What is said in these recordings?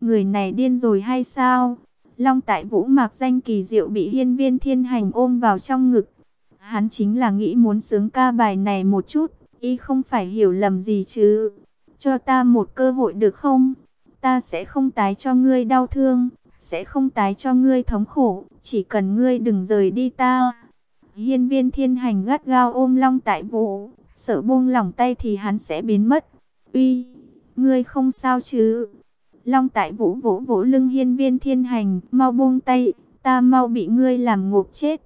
Người này điên rồi hay sao? Long tại vũ mạc danh kỳ diệu bị hiên viên thiên hành ôm vào trong ngực. Hắn chính là nghĩ muốn sướng ca bài này một chút, y không phải hiểu lầm gì chứ. Cho ta một cơ hội được không? Ta sẽ không tái cho ngươi đau thương, sẽ không tái cho ngươi thống khổ, chỉ cần ngươi đừng rời đi ta. Hiên viên thiên hành gắt gao ôm long tại vũ, sợ buông lỏng tay thì hắn sẽ biến mất. Uy, ngươi không sao chứ? Long tại vũ vỗ vỗ lưng hiên viên thiên hành, mau buông tay, ta mau bị ngươi làm ngộp chết.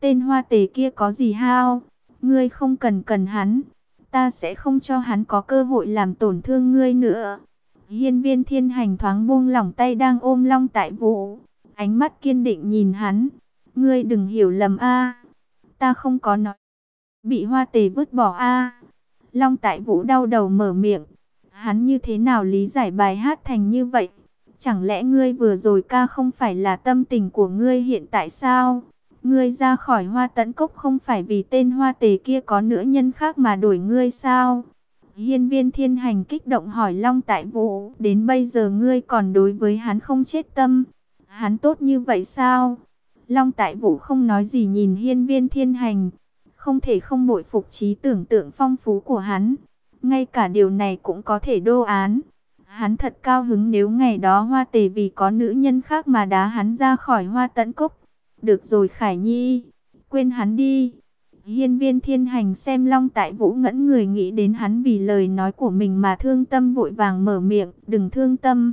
Tên hoa tề kia có gì hao? Ngươi không cần cần hắn, ta sẽ không cho hắn có cơ hội làm tổn thương ngươi nữa. Hiên viên thiên hành thoáng buông lỏng tay đang ôm long tại vũ, ánh mắt kiên định nhìn hắn. Ngươi đừng hiểu lầm a ta không có nói. Bị hoa tề vứt bỏ a Long tại vũ đau đầu mở miệng. Hắn như thế nào lý giải bài hát thành như vậy? Chẳng lẽ ngươi vừa rồi ca không phải là tâm tình của ngươi hiện tại sao? Ngươi ra khỏi hoa tấn cốc không phải vì tên hoa tề kia có nữ nhân khác mà đổi ngươi sao? Hiên viên thiên hành kích động hỏi Long Tại Vũ, đến bây giờ ngươi còn đối với hắn không chết tâm. Hắn tốt như vậy sao? Long Tại Vũ không nói gì nhìn hiên viên thiên hành. Không thể không bội phục trí tưởng tượng phong phú của hắn. Ngay cả điều này cũng có thể đô án. Hắn thật cao hứng nếu ngày đó hoa tề vì có nữ nhân khác mà đá hắn ra khỏi hoa tận cốc. Được rồi Khải Nhi, quên hắn đi. Hiên viên thiên hành xem long tại vũ ngẫn người nghĩ đến hắn vì lời nói của mình mà thương tâm vội vàng mở miệng, đừng thương tâm.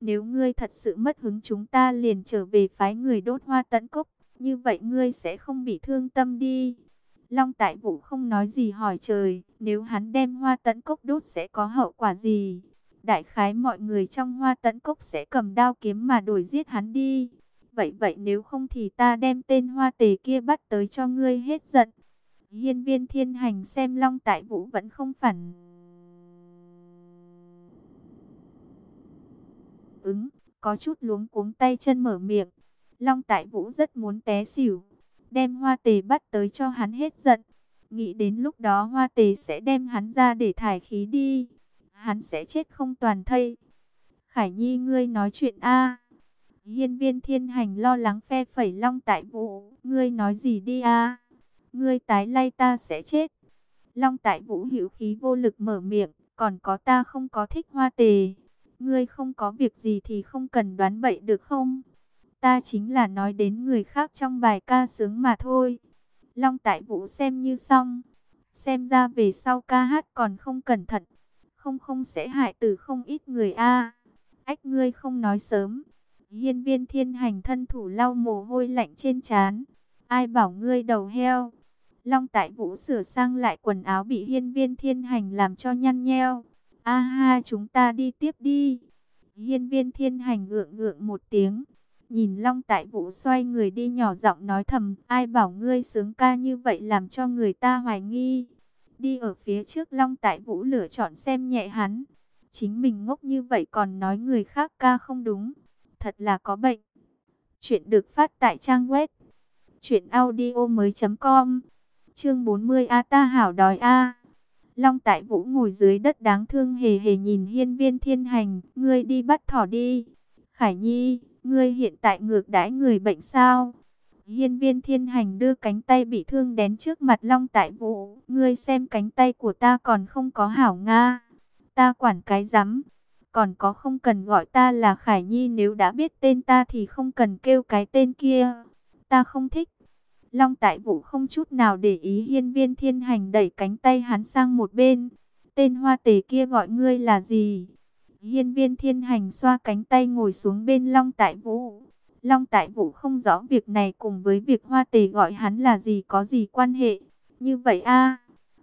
Nếu ngươi thật sự mất hứng chúng ta liền trở về phái người đốt hoa tận cốc, như vậy ngươi sẽ không bị thương tâm đi. Long tại vũ không nói gì hỏi trời, nếu hắn đem hoa tấn cốc đốt sẽ có hậu quả gì? Đại khái mọi người trong hoa tấn cốc sẽ cầm đao kiếm mà đổi giết hắn đi. Vậy vậy nếu không thì ta đem tên hoa tề kia bắt tới cho ngươi hết giận. Hiên viên thiên hành xem long tại vũ vẫn không phản. Ứng, có chút luống cuống tay chân mở miệng. Long tại vũ rất muốn té xỉu. Đem hoa tề bắt tới cho hắn hết giận. Nghĩ đến lúc đó hoa tề sẽ đem hắn ra để thải khí đi. Hắn sẽ chết không toàn thây. Khải Nhi, ngươi nói chuyện a Hiên viên thiên hành lo lắng phe phẩy long tại vũ. Ngươi nói gì đi a Ngươi tái lay ta sẽ chết. Long tại vũ hữu khí vô lực mở miệng. Còn có ta không có thích hoa tề. Ngươi không có việc gì thì không cần đoán bậy được không? Ta chính là nói đến người khác trong bài ca sướng mà thôi. Long tại vũ xem như xong. Xem ra về sau ca hát còn không cẩn thận. Không không sẽ hại tử không ít người a Ách, ngươi không nói sớm. Hiên viên thiên hành thân thủ lau mồ hôi lạnh trên trán. Ai bảo ngươi đầu heo. Long tại vũ sửa sang lại quần áo bị hiên viên thiên hành làm cho nhăn nheo. A ha, chúng ta đi tiếp đi. Hiên viên thiên hành gượng gượng một tiếng. Nhìn Long tại vũ xoay người đi nhỏ giọng nói thầm. Ai bảo ngươi sướng ca như vậy làm cho người ta hoài nghi. Đi ở phía trước Long tại vũ lựa chọn xem nhẹ hắn. Chính mình ngốc như vậy còn nói người khác ca không đúng thật là có bệnh. Chuyện được phát tại trang web truyệnaudiomoi.com. Chương 40 A ta hảo đòi a. Long Tại Vũ ngồi dưới đất đáng thương hề hề nhìn Hiên Viên Thiên Hành, ngươi đi bắt thỏ đi. Khải Nhi, ngươi hiện tại ngược đãi người bệnh sao? Hiên Viên Thiên Hành đưa cánh tay bị thương đến trước mặt Long Tại Vũ, ngươi xem cánh tay của ta còn không có hảo nga. Ta quản cái rắm, còn có không cần gọi ta là Khải Nhi nếu đã biết tên ta thì không cần kêu cái tên kia. Ta không thích. Long tại vũ không chút nào để ý hiên viên thiên hành đẩy cánh tay hắn sang một bên. Tên hoa tề kia gọi ngươi là gì? Hiên viên thiên hành xoa cánh tay ngồi xuống bên Long tại vũ. Long tại vũ không rõ việc này cùng với việc hoa tề gọi hắn là gì có gì quan hệ. Như vậy a,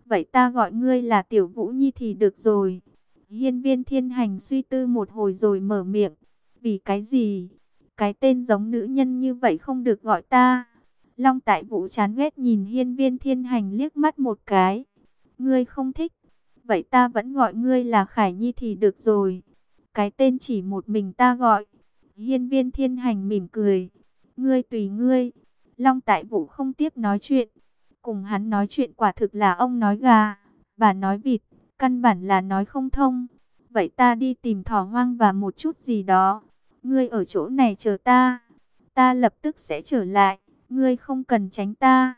Vậy ta gọi ngươi là tiểu vũ nhi thì được rồi. Hiên viên thiên hành suy tư một hồi rồi mở miệng. Vì cái gì? Cái tên giống nữ nhân như vậy không được gọi ta. Long tại vũ chán ghét nhìn hiên viên thiên hành liếc mắt một cái. Ngươi không thích. Vậy ta vẫn gọi ngươi là Khải Nhi thì được rồi. Cái tên chỉ một mình ta gọi. Hiên viên thiên hành mỉm cười. Ngươi tùy ngươi. Long tại vũ không tiếp nói chuyện. Cùng hắn nói chuyện quả thực là ông nói gà. Bà nói vịt. Căn bản là nói không thông. Vậy ta đi tìm thỏ hoang và một chút gì đó. Ngươi ở chỗ này chờ ta. Ta lập tức sẽ trở lại. Ngươi không cần tránh ta.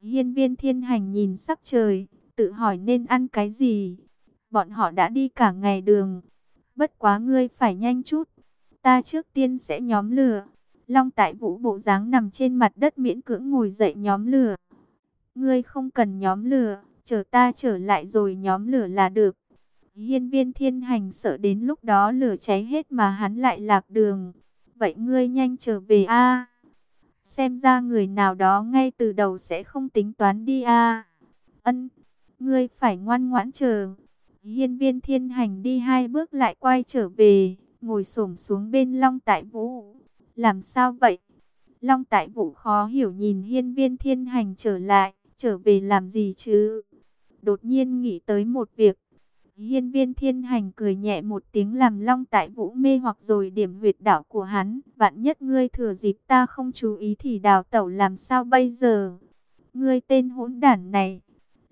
Hiên viên thiên hành nhìn sắc trời. Tự hỏi nên ăn cái gì. Bọn họ đã đi cả ngày đường. Bất quá ngươi phải nhanh chút. Ta trước tiên sẽ nhóm lửa. Long tại vũ bộ dáng nằm trên mặt đất miễn cưỡng ngồi dậy nhóm lửa. Ngươi không cần nhóm lửa. Chờ ta trở lại rồi nhóm lửa là được. Hiên viên thiên hành sợ đến lúc đó lửa cháy hết mà hắn lại lạc đường. Vậy ngươi nhanh trở về a Xem ra người nào đó ngay từ đầu sẽ không tính toán đi a Ân, ngươi phải ngoan ngoãn chờ. Hiên viên thiên hành đi hai bước lại quay trở về, ngồi xổm xuống bên Long Tại Vũ. Làm sao vậy? Long Tại Vũ khó hiểu nhìn hiên viên thiên hành trở lại, trở về làm gì chứ? Đột nhiên nghĩ tới một việc, Hiên viên thiên hành cười nhẹ một tiếng làm long tại vũ mê hoặc rồi điểm huyệt đảo của hắn. Vạn nhất ngươi thừa dịp ta không chú ý thì đào tẩu làm sao bây giờ? Ngươi tên hỗn đản này.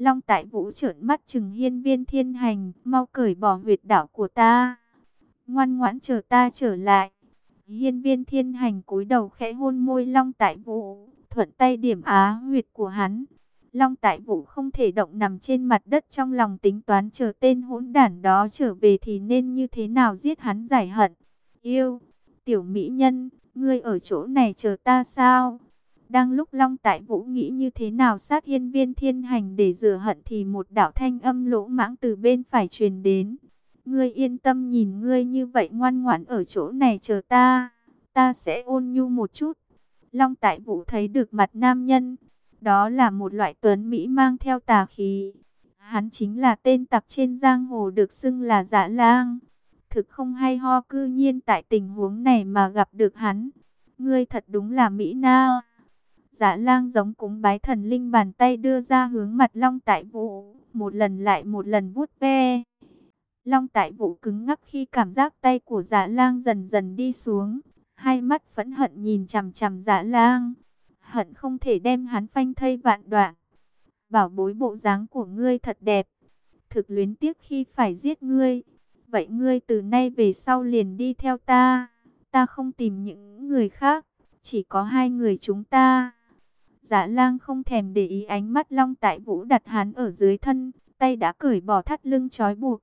Long tại vũ trợn mắt chừng hiên viên thiên hành, mau cởi bỏ huyệt đảo của ta. Ngoan ngoãn chờ ta trở lại. Hiên viên thiên hành cúi đầu khẽ hôn môi long tại vũ, thuận tay điểm á huyệt của hắn. Long Tại Vũ không thể động nằm trên mặt đất trong lòng tính toán chờ tên hỗn đản đó trở về thì nên như thế nào giết hắn giải hận. Yêu, tiểu mỹ nhân, ngươi ở chỗ này chờ ta sao? Đang lúc Long Tại Vũ nghĩ như thế nào sát hiên viên thiên hành để rửa hận thì một đạo thanh âm lỗ mãng từ bên phải truyền đến. Ngươi yên tâm nhìn ngươi như vậy ngoan ngoãn ở chỗ này chờ ta, ta sẽ ôn nhu một chút. Long Tại Vũ thấy được mặt nam nhân, đó là một loại tuấn Mỹ mang theo tà khí. Hắn chính là tên tặc trên giang hồ được xưng là dạ lang. Thực không hay ho cư nhiên tại tình huống này mà gặp được hắn. Ngươi thật đúng là Mỹ Na. Dạ lang giống cúng bái thần linh bàn tay đưa ra hướng mặt long tại vũ. Một lần lại một lần vuốt ve. Long tại vũ cứng ngắc khi cảm giác tay của dạ lang dần dần đi xuống. Hai mắt phẫn hận nhìn chằm chằm dạ lang hận không thể đem hắn phanh thây vạn đoạn. Bảo bối bộ dáng của ngươi thật đẹp, thực luyến tiếc khi phải giết ngươi. Vậy ngươi từ nay về sau liền đi theo ta, ta không tìm những người khác, chỉ có hai người chúng ta. Dạ lang không thèm để ý ánh mắt long tại vũ đặt hắn ở dưới thân, tay đã cởi bỏ thắt lưng trói buộc.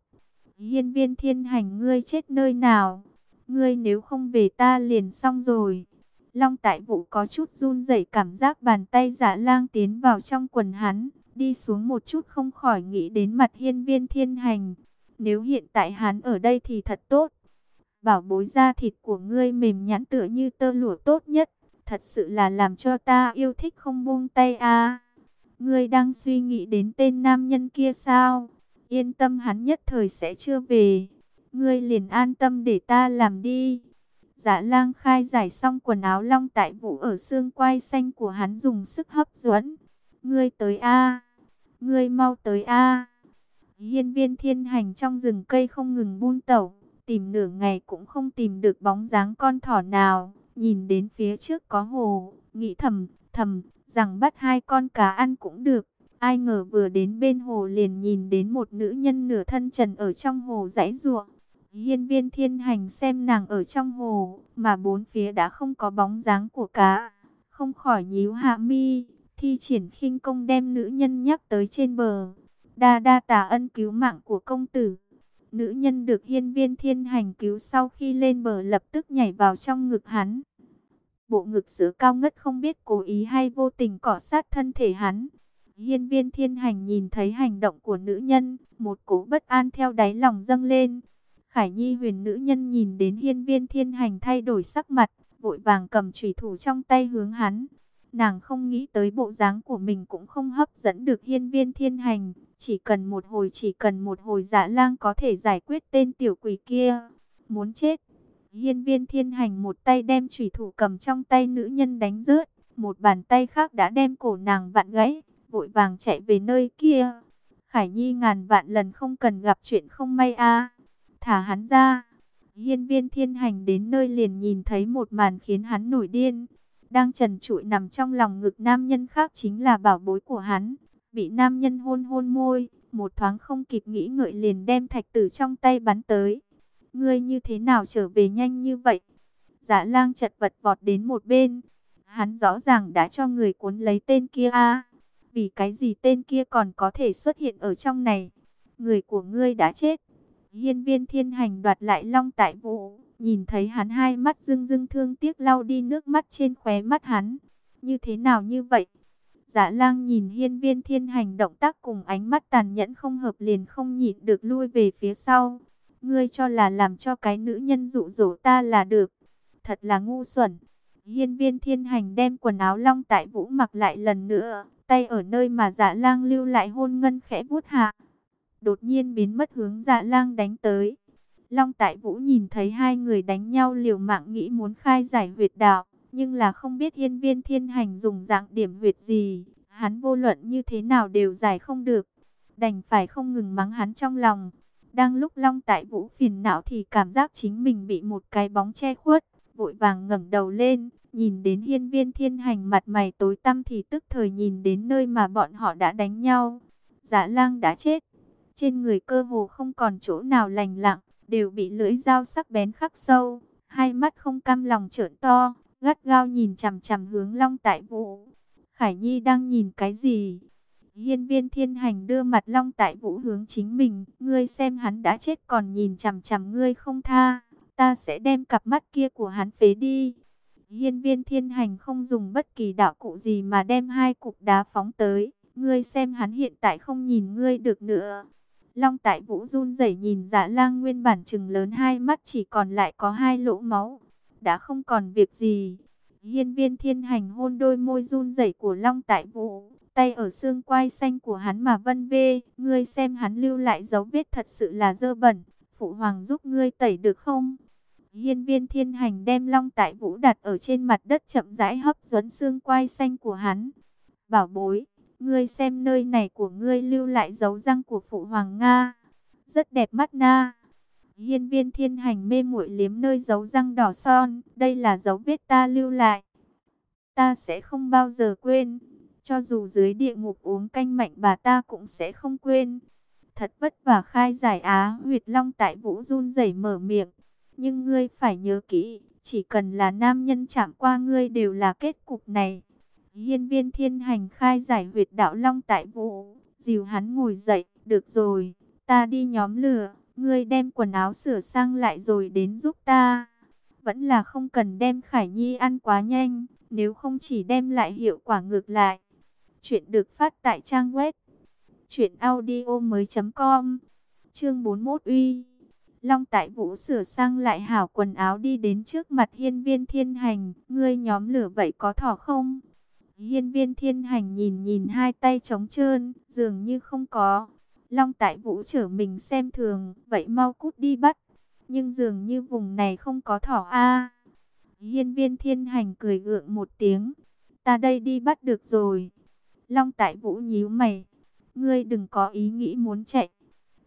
Hiên viên thiên hành ngươi chết nơi nào, ngươi nếu không về ta liền xong rồi. Long tại vũ có chút run rẩy cảm giác bàn tay Dạ lang tiến vào trong quần hắn, đi xuống một chút không khỏi nghĩ đến mặt hiên viên thiên hành. Nếu hiện tại hắn ở đây thì thật tốt. Bảo bối da thịt của ngươi mềm nhẵn tựa như tơ lụa tốt nhất. Thật sự là làm cho ta yêu thích không buông tay a. Ngươi đang suy nghĩ đến tên nam nhân kia sao? Yên tâm hắn nhất thời sẽ chưa về. Ngươi liền an tâm để ta làm đi. Dạ lang khai giải xong quần áo long tại vũ ở xương quai xanh của hắn dùng sức hấp dẫn. Ngươi tới a Ngươi mau tới a Hiên viên thiên hành trong rừng cây không ngừng buôn tẩu. Tìm nửa ngày cũng không tìm được bóng dáng con thỏ nào. Nhìn đến phía trước có hồ. Nghĩ thầm, thầm, rằng bắt hai con cá ăn cũng được. Ai ngờ vừa đến bên hồ liền nhìn đến một nữ nhân nửa thân trần ở trong hồ dãy ruộng. Hiên viên thiên hành xem nàng ở trong hồ, mà bốn phía đã không có bóng dáng của cá. Không khỏi nhíu hạ mi, thi triển khinh công đem nữ nhân nhắc tới trên bờ. Đa đa tà ân cứu mạng của công tử. Nữ nhân được hiên viên thiên hành cứu sau khi lên bờ lập tức nhảy vào trong ngực hắn. Bộ ngực sữa cao ngất không biết cố ý hay vô tình cỏ sát thân thể hắn. Hiên viên thiên hành nhìn thấy hành động của nữ nhân, một cố bất an theo đáy lòng dâng lên. Khải Nhi huyền nữ nhân nhìn đến hiên viên thiên hành thay đổi sắc mặt, vội vàng cầm trùy thủ trong tay hướng hắn. Nàng không nghĩ tới bộ dáng của mình cũng không hấp dẫn được hiên viên thiên hành. Chỉ cần một hồi chỉ cần một hồi dạ lang có thể giải quyết tên tiểu quỷ kia. Muốn chết. Hiên viên thiên hành một tay đem chủy thủ cầm trong tay nữ nhân đánh rớt. Một bàn tay khác đã đem cổ nàng vặn gãy. Vội vàng chạy về nơi kia. Khải Nhi ngàn vạn lần không cần gặp chuyện không may a thả hắn ra. Hiên viên thiên hành đến nơi liền nhìn thấy một màn khiến hắn nổi điên. Đang trần trụi nằm trong lòng ngực nam nhân khác chính là bảo bối của hắn. Bị nam nhân hôn hôn môi, một thoáng không kịp nghĩ ngợi liền đem thạch tử trong tay bắn tới. Ngươi như thế nào trở về nhanh như vậy? Dạ lang chật vật vọt đến một bên. Hắn rõ ràng đã cho người cuốn lấy tên kia a. vì cái gì tên kia còn có thể xuất hiện ở trong này? Người của ngươi đã chết. Hiên viên thiên hành đoạt lại long tại vũ. Nhìn thấy hắn hai mắt rưng rưng thương tiếc lau đi nước mắt trên khóe mắt hắn. Như thế nào như vậy? Dạ lang nhìn hiên viên thiên hành động tác cùng ánh mắt tàn nhẫn không hợp liền không nhịn được lui về phía sau. Ngươi cho là làm cho cái nữ nhân dụ dỗ ta là được. Thật là ngu xuẩn. Hiên viên thiên hành đem quần áo long tại vũ mặc lại lần nữa. Tay ở nơi mà dạ lang lưu lại hôn ngân khẽ vuốt hạ. Đột nhiên biến mất hướng dạ lang đánh tới. Long tại vũ nhìn thấy hai người đánh nhau liều mạng nghĩ muốn khai giải huyệt đạo nhưng là không biết hiên viên thiên hành dùng dạng điểm huyệt gì, hắn vô luận như thế nào đều giải không được, đành phải không ngừng mắng hắn trong lòng. Đang lúc Long Tại Vũ phiền não thì cảm giác chính mình bị một cái bóng che khuất, vội vàng ngẩng đầu lên, nhìn đến hiên viên thiên hành mặt mày tối tăm thì tức thời nhìn đến nơi mà bọn họ đã đánh nhau. Giả lang đã chết, trên người cơ hồ không còn chỗ nào lành lặng, đều bị lưỡi dao sắc bén khắc sâu, hai mắt không cam lòng trợn to, gắt gao nhìn chằm chằm hướng Long Tại Vũ. Khải Nhi đang nhìn cái gì? Hiên viên thiên hành đưa mặt Long Tại Vũ hướng chính mình. Ngươi xem hắn đã chết còn nhìn chằm chằm ngươi không tha. Ta sẽ đem cặp mắt kia của hắn phế đi. Hiên viên thiên hành không dùng bất kỳ đạo cụ gì mà đem hai cục đá phóng tới. Ngươi xem hắn hiện tại không nhìn ngươi được nữa. Long tại vũ run rẩy nhìn dạ lang nguyên bản trừng lớn hai mắt chỉ còn lại có hai lỗ máu đã không còn việc gì. Hiên viên thiên hành hôn đôi môi run rẩy của Long Tại Vũ, tay ở xương quai xanh của hắn mà vân vê, ngươi xem hắn lưu lại dấu vết thật sự là dơ bẩn, phụ hoàng giúp ngươi tẩy được không? Hiên viên thiên hành đem Long Tại Vũ đặt ở trên mặt đất chậm rãi hấp dẫn xương quai xanh của hắn. Bảo bối, ngươi xem nơi này của ngươi lưu lại dấu răng của phụ hoàng Nga. Rất đẹp mắt na. Hiên viên thiên hành mê muội liếm nơi dấu răng đỏ son. Đây là dấu vết ta lưu lại. Ta sẽ không bao giờ quên. Cho dù dưới địa ngục uống canh mạnh bà ta cũng sẽ không quên. Thật vất vả khai giải á huyệt long tại vũ run rẩy mở miệng. Nhưng ngươi phải nhớ kỹ. Chỉ cần là nam nhân chạm qua ngươi đều là kết cục này. Hiên viên thiên hành khai giải huyệt đạo long tại vũ. Dìu hắn ngồi dậy. Được rồi, ta đi nhóm lửa. Ngươi đem quần áo sửa sang lại rồi đến giúp ta. Vẫn là không cần đem Khải Nhi ăn quá nhanh, nếu không chỉ đem lại hiệu quả ngược lại. Chuyện được phát tại trang web truyệnaudiomoi.com. Chương 41 uy. Long Tại Vũ sửa sang lại hảo quần áo đi đến trước mặt Hiên Viên Thiên Hành, ngươi nhóm lửa vậy có thỏ không? Hiên Viên Thiên Hành nhìn nhìn hai tay trống trơn, dường như không có. Long tại vũ trở mình xem thường, vậy mau cút đi bắt. Nhưng dường như vùng này không có thỏ a. Hiên viên thiên hành cười gượng một tiếng. Ta đây đi bắt được rồi. Long tại vũ nhíu mày. Ngươi đừng có ý nghĩ muốn chạy.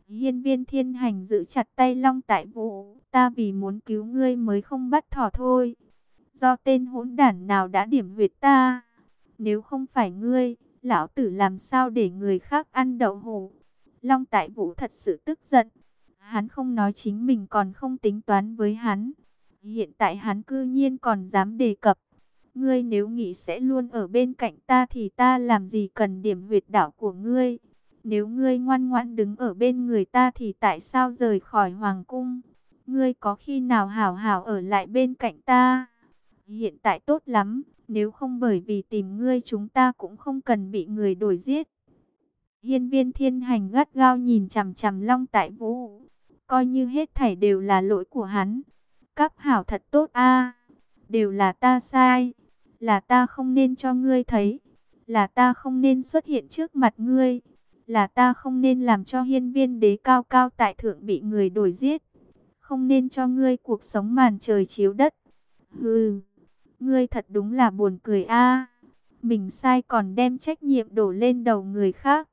Hiên viên thiên hành giữ chặt tay Long tại vũ. Ta vì muốn cứu ngươi mới không bắt thỏ thôi. Do tên hỗn đản nào đã điểm huyệt ta. Nếu không phải ngươi, lão tử làm sao để người khác ăn đậu hũ. Long Tại Vũ thật sự tức giận. Hắn không nói chính mình còn không tính toán với hắn. Hiện tại hắn cư nhiên còn dám đề cập. Ngươi nếu nghĩ sẽ luôn ở bên cạnh ta thì ta làm gì cần điểm huyệt đảo của ngươi. Nếu ngươi ngoan ngoãn đứng ở bên người ta thì tại sao rời khỏi hoàng cung? Ngươi có khi nào hảo hảo ở lại bên cạnh ta? Hiện tại tốt lắm, nếu không bởi vì tìm ngươi chúng ta cũng không cần bị người đuổi giết. Hiên viên thiên hành gắt gao nhìn chằm chằm long tại vũ. Coi như hết thảy đều là lỗi của hắn. Các hảo thật tốt a Đều là ta sai. Là ta không nên cho ngươi thấy. Là ta không nên xuất hiện trước mặt ngươi. Là ta không nên làm cho hiên viên đế cao cao tại thượng bị người đổi giết. Không nên cho ngươi cuộc sống màn trời chiếu đất. Hừ, ngươi thật đúng là buồn cười a. Mình sai còn đem trách nhiệm đổ lên đầu người khác.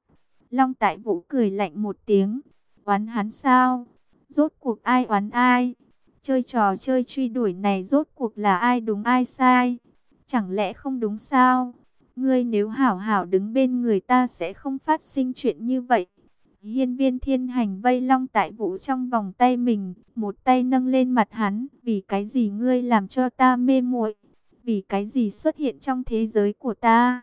Long Tại Vũ cười lạnh một tiếng. Oán hắn sao? Rốt cuộc ai oán ai? Chơi trò chơi truy đuổi này rốt cuộc là ai đúng ai sai? Chẳng lẽ không đúng sao? Ngươi nếu hảo hảo đứng bên người ta sẽ không phát sinh chuyện như vậy. Hiên viên thiên hành vây long tại vũ trong vòng tay mình, một tay nâng lên mặt hắn, vì cái gì ngươi làm cho ta mê muội vì cái gì xuất hiện trong thế giới của ta.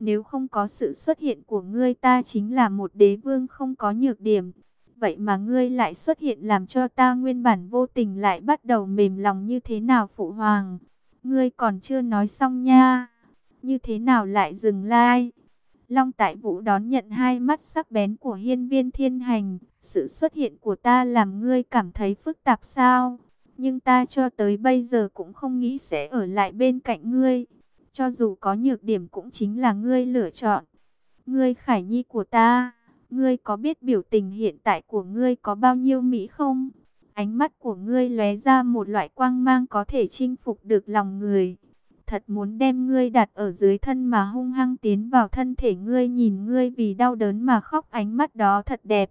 Nếu không có sự xuất hiện của ngươi ta chính là một đế vương không có nhược điểm. Vậy mà ngươi lại xuất hiện làm cho ta nguyên bản vô tình lại bắt đầu mềm lòng như thế nào phụ hoàng. Ngươi còn chưa nói xong nha. Như thế nào lại dừng lai? Long Tại Vũ đón nhận hai mắt sắc bén của hiên viên thiên hành. Sự xuất hiện của ta làm ngươi cảm thấy phức tạp sao? Nhưng ta cho tới bây giờ cũng không nghĩ sẽ ở lại bên cạnh ngươi. Cho dù có nhược điểm cũng chính là ngươi lựa chọn. Ngươi khải nhi của ta, ngươi có biết biểu tình hiện tại của ngươi có bao nhiêu mỹ không? Ánh mắt của ngươi lóe ra một loại quang mang có thể chinh phục được lòng người. Thật muốn đem ngươi đặt ở dưới thân mà hung hăng tiến vào thân thể ngươi nhìn ngươi vì đau đớn mà khóc ánh mắt đó thật đẹp.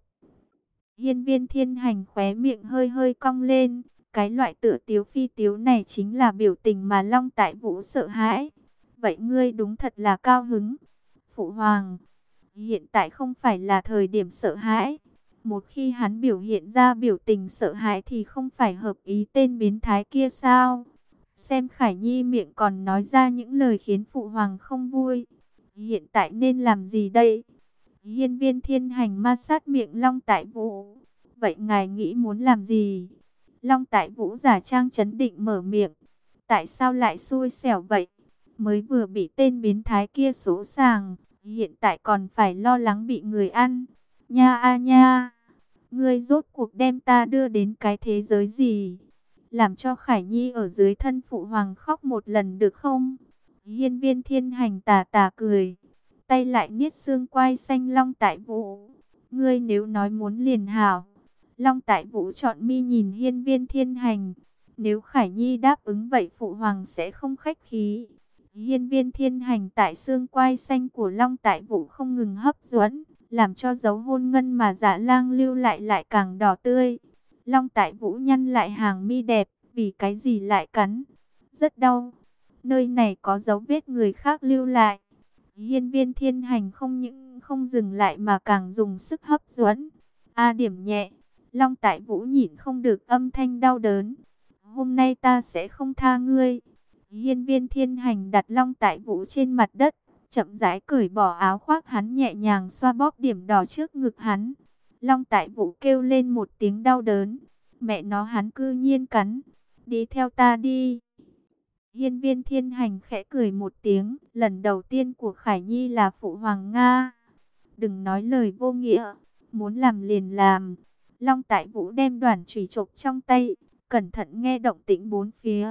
Hiên viên thiên hành khóe miệng hơi hơi cong lên. Cái loại tựa tiếu phi tiếu này chính là biểu tình mà Long Tại Vũ sợ hãi. Vậy ngươi đúng thật là cao hứng. Phụ Hoàng, hiện tại không phải là thời điểm sợ hãi. Một khi hắn biểu hiện ra biểu tình sợ hãi thì không phải hợp ý tên biến thái kia sao? Xem Khải Nhi miệng còn nói ra những lời khiến Phụ Hoàng không vui. Hiện tại nên làm gì đây? Hiên viên thiên hành ma sát miệng Long Tại Vũ. Vậy ngài nghĩ muốn làm gì? Long Tại Vũ giả trang chấn định mở miệng. Tại sao lại xui xẻo vậy? Mới vừa bị tên biến thái kia số sàng, hiện tại còn phải lo lắng bị người ăn. Nha a nha, ngươi rốt cuộc đem ta đưa đến cái thế giới gì? Làm cho Khải Nhi ở dưới thân phụ hoàng khóc một lần được không? Hiên viên thiên hành tà tà cười, tay lại niết xương quai xanh long tại vũ. Ngươi nếu nói muốn liền hảo, long tại vũ chọn mi nhìn hiên viên thiên hành. Nếu Khải Nhi đáp ứng vậy phụ hoàng sẽ không khách khí. Hiên viên thiên hành tại xương quai xanh của Long Tại Vũ không ngừng hấp dẫn, làm cho dấu hôn ngân mà dạ lang lưu lại lại càng đỏ tươi. Long Tại Vũ nhăn lại hàng mi đẹp, vì cái gì lại cắn? Rất đau. Nơi này có dấu vết người khác lưu lại. Hiên viên thiên hành không những không dừng lại mà càng dùng sức hấp dẫn. A điểm nhẹ, Long Tại Vũ nhịn không được âm thanh đau đớn. Hôm nay ta sẽ không tha ngươi. Hiên viên thiên hành đặt long tại vũ trên mặt đất, chậm rãi cởi bỏ áo khoác hắn nhẹ nhàng xoa bóp điểm đỏ trước ngực hắn. Long tại vũ kêu lên một tiếng đau đớn. Mẹ nó hắn cư nhiên cắn. Đi theo ta đi. Hiên viên thiên hành khẽ cười một tiếng. Lần đầu tiên của Khải Nhi là phụ hoàng Nga. Đừng nói lời vô nghĩa. Muốn làm liền làm. Long tại vũ đem đoàn trùy trục trong tay. Cẩn thận nghe động tĩnh bốn phía.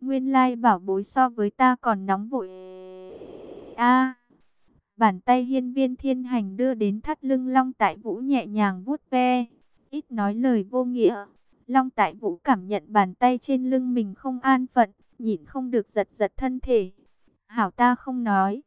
Nguyên lai bảo bối so với ta còn nóng vội. A. bàn tay hiên viên thiên hành đưa đến thắt lưng Long Tại Vũ nhẹ nhàng vuốt ve. Ít nói lời vô nghĩa. Long Tại Vũ cảm nhận bàn tay trên lưng mình không an phận, nhìn không được giật giật thân thể. Hảo ta không nói.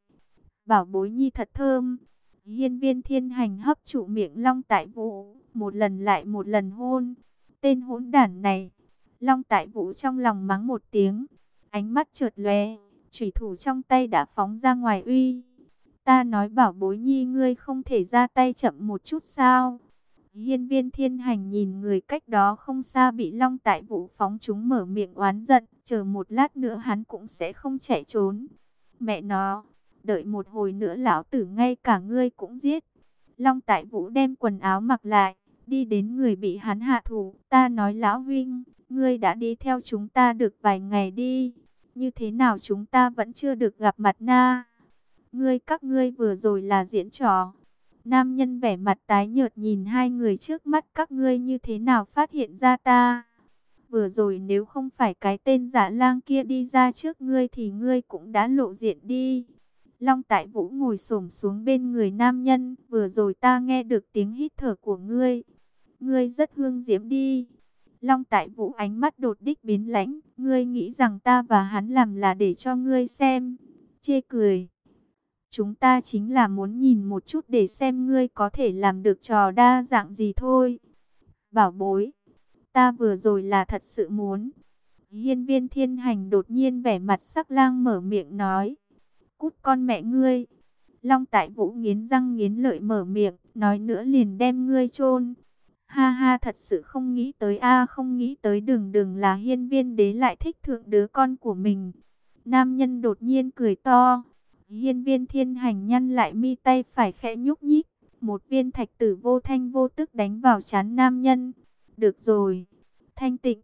Bảo bối nhi thật thơm. Hiên viên thiên hành hấp trụ miệng Long Tại Vũ, một lần lại một lần hôn. Tên hỗn đản này Long Tại Vũ trong lòng mắng một tiếng, ánh mắt trượt lóe, chủy thủ trong tay đã phóng ra ngoài uy. Ta nói bảo bối nhi ngươi không thể ra tay chậm một chút sao? Hiên viên thiên hành nhìn người cách đó không xa bị Long Tại Vũ phóng chúng mở miệng oán giận, chờ một lát nữa hắn cũng sẽ không chạy trốn. Mẹ nó, đợi một hồi nữa lão tử ngay cả ngươi cũng giết. Long Tại Vũ đem quần áo mặc lại, đi đến người bị hắn hạ thủ. Ta nói lão huynh, Ngươi đã đi theo chúng ta được vài ngày đi. Như thế nào chúng ta vẫn chưa được gặp mặt na? Ngươi các ngươi vừa rồi là diễn trò. Nam nhân vẻ mặt tái nhợt nhìn hai người trước mắt các ngươi như thế nào phát hiện ra ta. Vừa rồi nếu không phải cái tên giả lang kia đi ra trước ngươi thì ngươi cũng đã lộ diện đi. Long Tại Vũ ngồi xổm xuống bên người nam nhân, vừa rồi ta nghe được tiếng hít thở của ngươi. Ngươi rất hương diễm đi. Long Tại Vũ ánh mắt đột đích biến lãnh, ngươi nghĩ rằng ta và hắn làm là để cho ngươi xem. Chê cười. Chúng ta chính là muốn nhìn một chút để xem ngươi có thể làm được trò đa dạng gì thôi. Bảo bối, ta vừa rồi là thật sự muốn. Hiên viên thiên hành đột nhiên vẻ mặt sắc lang mở miệng nói. Cút con mẹ ngươi. Long tại vũ nghiến răng nghiến lợi mở miệng, nói nữa liền đem ngươi chôn. Ha ha, thật sự không nghĩ tới a, không nghĩ tới đường đường là hiên viên đế lại thích thượng đứa con của mình. Nam nhân đột nhiên cười to. Hiên viên thiên hành nhăn lại mi tay phải khẽ nhúc nhích. Một viên thạch tử vô thanh vô tức đánh vào chán nam nhân. Được rồi. Thanh tịnh.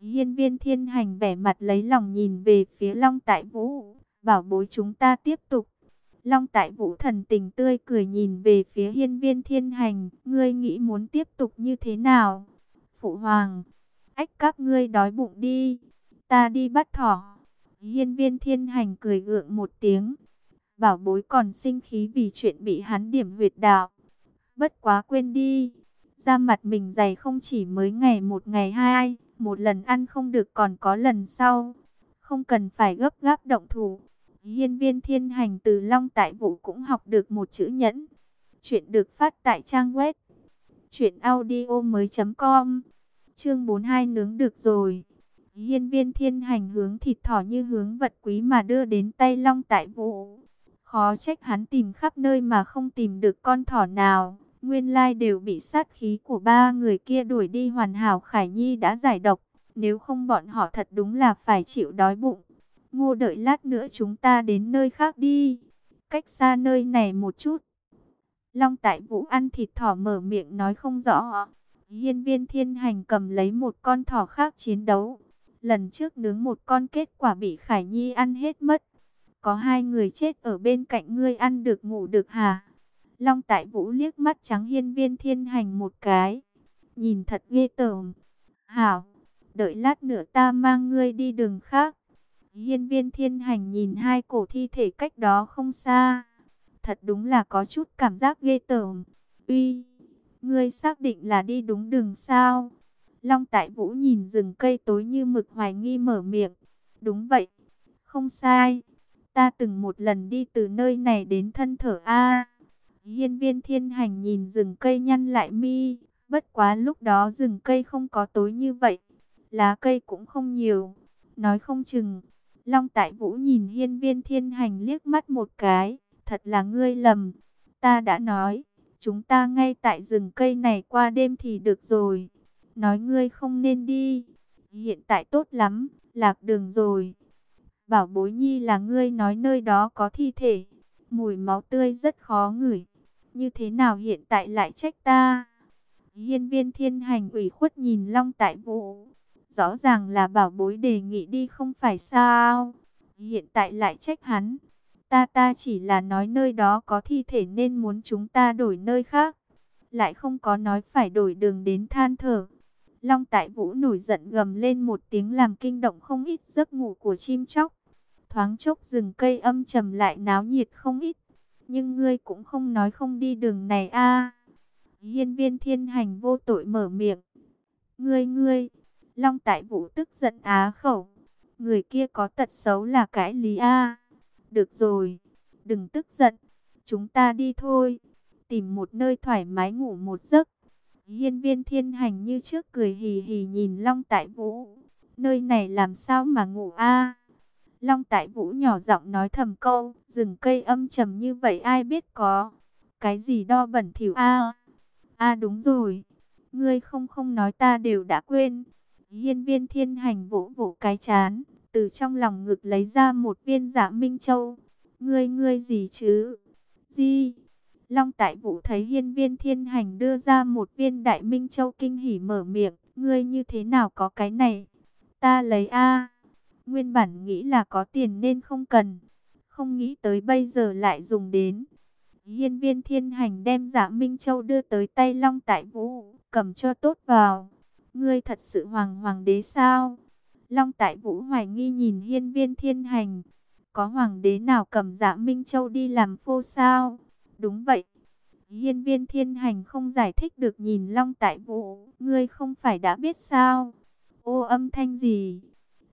Hiên viên thiên hành vẻ mặt lấy lòng nhìn về phía Long Tại Vũ. Bảo bối chúng ta tiếp tục. Long Tại Vũ thần tình tươi cười nhìn về phía hiên viên thiên hành. Ngươi nghĩ muốn tiếp tục như thế nào? Phụ Hoàng. Ách, các ngươi đói bụng đi. Ta đi bắt thỏ. Hiên viên thiên hành cười gượng một tiếng. Bảo bối còn sinh khí vì chuyện bị hắn điểm huyệt đạo. Bất quá quên đi. da mặt mình dày không chỉ mới ngày một, ngày hai. Một lần ăn không được còn có lần sau. Không cần phải gấp gáp động thủ. Hiên viên thiên hành từ Long Tại Vũ cũng học được một chữ nhẫn. Chuyện được phát tại trang web. Chuyện audio mới.com Chương 42 nướng được rồi. Hiên viên thiên hành hướng thịt thỏ như hướng vật quý mà đưa đến tay Long Tại Vũ. Khó trách hắn tìm khắp nơi mà không tìm được con thỏ nào. Nguyên lai đều bị sát khí của ba người kia đuổi đi hoàn hảo Khải Nhi đã giải độc. Nếu không bọn họ thật đúng là phải chịu đói bụng. Ngô đợi lát nữa chúng ta đến nơi khác đi. Cách xa nơi này một chút. Long tại vũ ăn thịt thỏ mở miệng nói không rõ. Hiên viên thiên hành cầm lấy một con thỏ khác chiến đấu. Lần trước nướng một con kết quả bị Khải Nhi ăn hết mất. Có hai người chết ở bên cạnh ngươi ăn được ngủ được hà Long tại vũ liếc mắt trắng hiên viên thiên hành một cái. Nhìn thật ghê tởm. Hảo, đợi lát nữa ta mang ngươi đi đường khác. Hiên viên thiên hành nhìn hai cổ thi thể cách đó không xa. Thật đúng là có chút cảm giác ghê tởm. Uy, ngươi xác định là đi đúng đường sao? Long tại vũ nhìn rừng cây tối như mực hoài nghi mở miệng. Đúng vậy, không sai. Ta từng một lần đi từ nơi này đến thân thở A. Hiên viên thiên hành nhìn rừng cây nhăn lại mi. Bất quá lúc đó rừng cây không có tối như vậy. Lá cây cũng không nhiều. Nói không chừng. Long tại vũ nhìn hiên viên thiên hành liếc mắt một cái. Thật là ngươi lầm. Ta đã nói. Chúng ta ngay tại rừng cây này qua đêm thì được rồi. Nói ngươi không nên đi. Hiện tại tốt lắm. Lạc đường rồi. Bảo bối nhi là ngươi nói nơi đó có thi thể. Mùi máu tươi rất khó ngửi. Như thế nào hiện tại lại trách ta? Hiên viên thiên hành ủy khuất nhìn Long Tại Vũ. Rõ ràng là bảo bối đề nghị đi không phải sao? Hiện tại lại trách hắn. Ta ta chỉ là nói nơi đó có thi thể nên muốn chúng ta đổi nơi khác. Lại không có nói phải đổi đường đến than thở. Long Tại Vũ nổi giận gầm lên một tiếng làm kinh động không ít giấc ngủ của chim chóc. Thoáng chốc rừng cây âm trầm lại náo nhiệt không ít. Nhưng ngươi cũng không nói không đi đường này a Hiên viên thiên hành vô tội mở miệng. Ngươi ngươi, Long Tại Vũ tức giận á khẩu. Người kia có tật xấu là cái lý a Được rồi, đừng tức giận. Chúng ta đi thôi. Tìm một nơi thoải mái ngủ một giấc. Hiên viên thiên hành như trước cười hì hì nhìn Long Tại Vũ. Nơi này làm sao mà ngủ a Long Tại Vũ nhỏ giọng nói thầm câu, rừng cây âm trầm như vậy ai biết có. Cái gì đo bẩn thỉu a? A đúng rồi, ngươi không không nói ta đều đã quên. Hiên viên thiên hành vỗ vỗ cái chán, từ trong lòng ngực lấy ra một viên giả minh châu. Ngươi ngươi gì chứ? Gì? Long Tại Vũ thấy hiên viên thiên hành đưa ra một viên đại minh châu kinh hỉ mở miệng. Ngươi như thế nào có cái này? Ta lấy A. Nguyên bản nghĩ là có tiền nên không cần. Không nghĩ tới bây giờ lại dùng đến. Hiên viên thiên hành đem giả Minh Châu đưa tới tay Long Tại Vũ. Cầm cho tốt vào. Ngươi thật sự hoàng hoàng đế sao? Long Tại Vũ hoài nghi nhìn hiên viên thiên hành. Có hoàng đế nào cầm dạ Minh Châu đi làm phô sao? Đúng vậy. Hiên viên thiên hành không giải thích được nhìn Long Tại Vũ. Ngươi không phải đã biết sao? Ô âm thanh gì?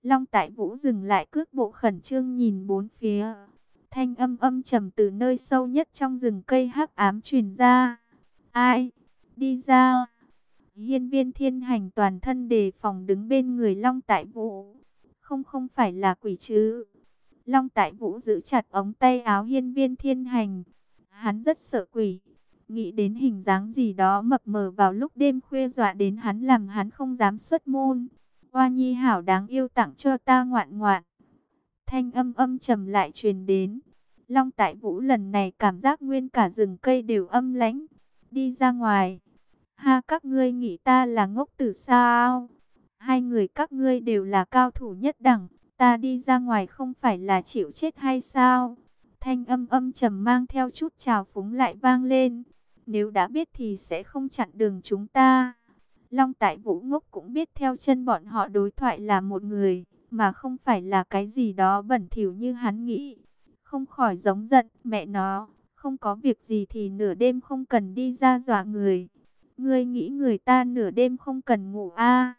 Long Tại Vũ dừng lại cước bộ khẩn trương nhìn bốn phía. Thanh âm âm trầm từ nơi sâu nhất trong rừng cây hắc ám truyền ra. Ai? Đi ra. Hiên viên thiên hành toàn thân đề phòng đứng bên người Long Tại Vũ. Không không phải là quỷ chứ. Long Tại Vũ giữ chặt ống tay áo hiên viên thiên hành. Hắn rất sợ quỷ. nghĩ đến hình dáng gì đó mập mờ vào lúc đêm khuya dọa đến hắn làm hắn không dám xuất môn. Hoa nhi hảo đáng yêu tặng cho ta ngoạn ngoạn. Thanh âm âm trầm lại truyền đến. Long tại vũ lần này cảm giác nguyên cả rừng cây đều âm lãnh. Đi ra ngoài. Ha các ngươi nghĩ ta là ngốc tử sao? Hai người các ngươi đều là cao thủ nhất đẳng. Ta đi ra ngoài không phải là chịu chết hay sao? Thanh âm âm trầm mang theo chút trào phúng lại vang lên. Nếu đã biết thì sẽ không chặn đường chúng ta. Long tại vũ ngốc cũng biết theo chân bọn họ đối thoại là một người, mà không phải là cái gì đó bẩn thỉu như hắn nghĩ. Không khỏi giống giận, mẹ nó, không có việc gì thì nửa đêm không cần đi ra dọa người. Ngươi nghĩ người ta nửa đêm không cần ngủ a à?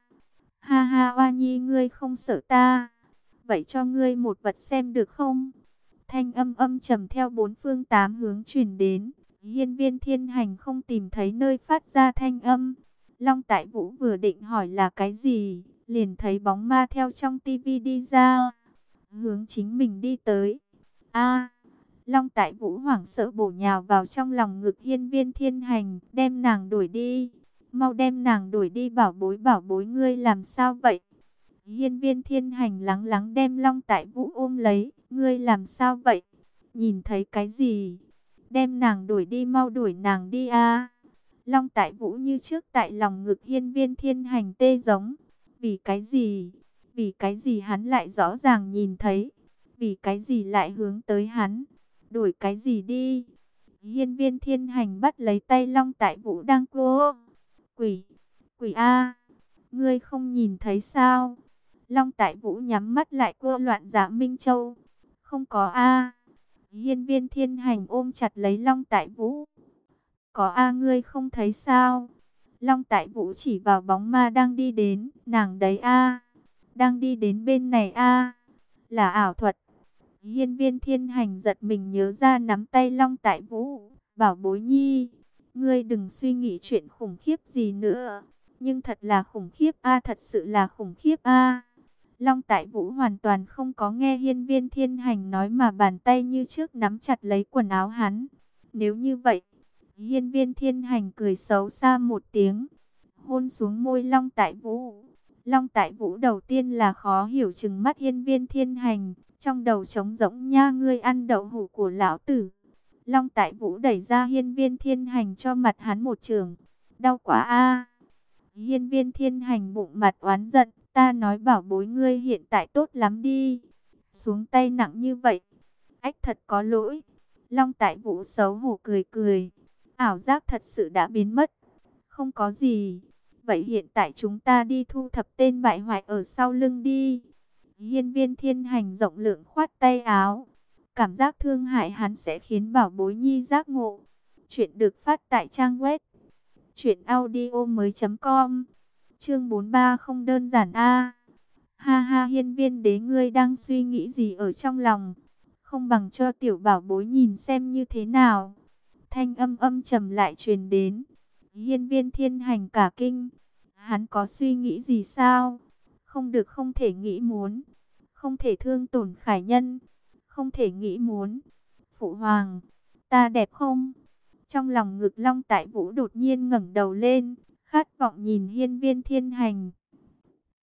Ha ha oa nhi ngươi không sợ ta. Vậy cho ngươi một vật xem được không? Thanh âm âm trầm theo bốn phương tám hướng truyền đến. Hiên viên thiên hành không tìm thấy nơi phát ra thanh âm. Long Tại Vũ vừa định hỏi là cái gì, liền thấy bóng ma theo trong tivi đi ra, hướng chính mình đi tới. A! Long Tại Vũ hoảng sợ bổ nhào vào trong lòng ngực Hiên Viên Thiên Hành, đem nàng đuổi đi. Mau đem nàng đuổi đi bảo bối bảo bối ngươi làm sao vậy? Hiên Viên Thiên Hành lắng lắng đem Long Tại Vũ ôm lấy, ngươi làm sao vậy? Nhìn thấy cái gì? Đem nàng đuổi đi mau đuổi nàng đi a. Long tại vũ như trước tại lòng ngực hiên viên thiên hành tê giống. Vì cái gì? Vì cái gì hắn lại rõ ràng nhìn thấy? Vì cái gì lại hướng tới hắn? Đổi cái gì đi? Hiên viên thiên hành bắt lấy tay Long tại vũ đang cô. Quỷ! Quỷ A! Ngươi không nhìn thấy sao? Long tại vũ nhắm mắt lại cô loạn giả Minh Châu. Không có A! Hiên viên thiên hành ôm chặt lấy Long tại vũ. Có A ngươi không thấy sao? Long tại vũ chỉ vào bóng ma đang đi đến, nàng đấy A. Đang đi đến bên này A. Là ảo thuật. Hiên viên thiên hành giật mình nhớ ra nắm tay Long tại vũ, bảo bối nhi. Ngươi đừng suy nghĩ chuyện khủng khiếp gì nữa. Nhưng thật là khủng khiếp A thật sự là khủng khiếp A. Long Tại Vũ hoàn toàn không có nghe hiên viên thiên hành nói mà bàn tay như trước nắm chặt lấy quần áo hắn. Nếu như vậy, hiên viên thiên hành cười xấu xa một tiếng, hôn xuống môi Long Tại Vũ. Long Tại Vũ đầu tiên là khó hiểu chừng mắt hiên viên thiên hành, trong đầu trống rỗng nha ngươi ăn đậu hủ của lão tử. Long Tại Vũ đẩy ra hiên viên thiên hành cho mặt hắn một trường. Đau quá a Hiên viên thiên hành bụng mặt oán giận, Ta nói bảo bối ngươi hiện tại tốt lắm đi. Xuống tay nặng như vậy. Ách thật có lỗi. Long tại vũ xấu hổ cười cười. Ảo giác thật sự đã biến mất. Không có gì. Vậy hiện tại chúng ta đi thu thập tên bại hoại ở sau lưng đi. Hiên viên thiên hành rộng lượng khoát tay áo. Cảm giác thương hại hắn sẽ khiến bảo bối nhi giác ngộ. Chuyện được phát tại trang web. Chuyện audio mới.com Chương 43 không đơn giản a. Ha ha, hiên viên đế ngươi đang suy nghĩ gì ở trong lòng. Không bằng cho tiểu bảo bối nhìn xem như thế nào. Thanh âm âm trầm lại truyền đến. Hiên viên thiên hành cả kinh. Hắn có suy nghĩ gì sao? Không được không thể nghĩ muốn. Không thể thương tổn khải nhân. Không thể nghĩ muốn. Phụ hoàng, ta đẹp không? Trong lòng ngực long tại vũ đột nhiên ngẩng đầu lên khát vọng nhìn hiên viên thiên hành.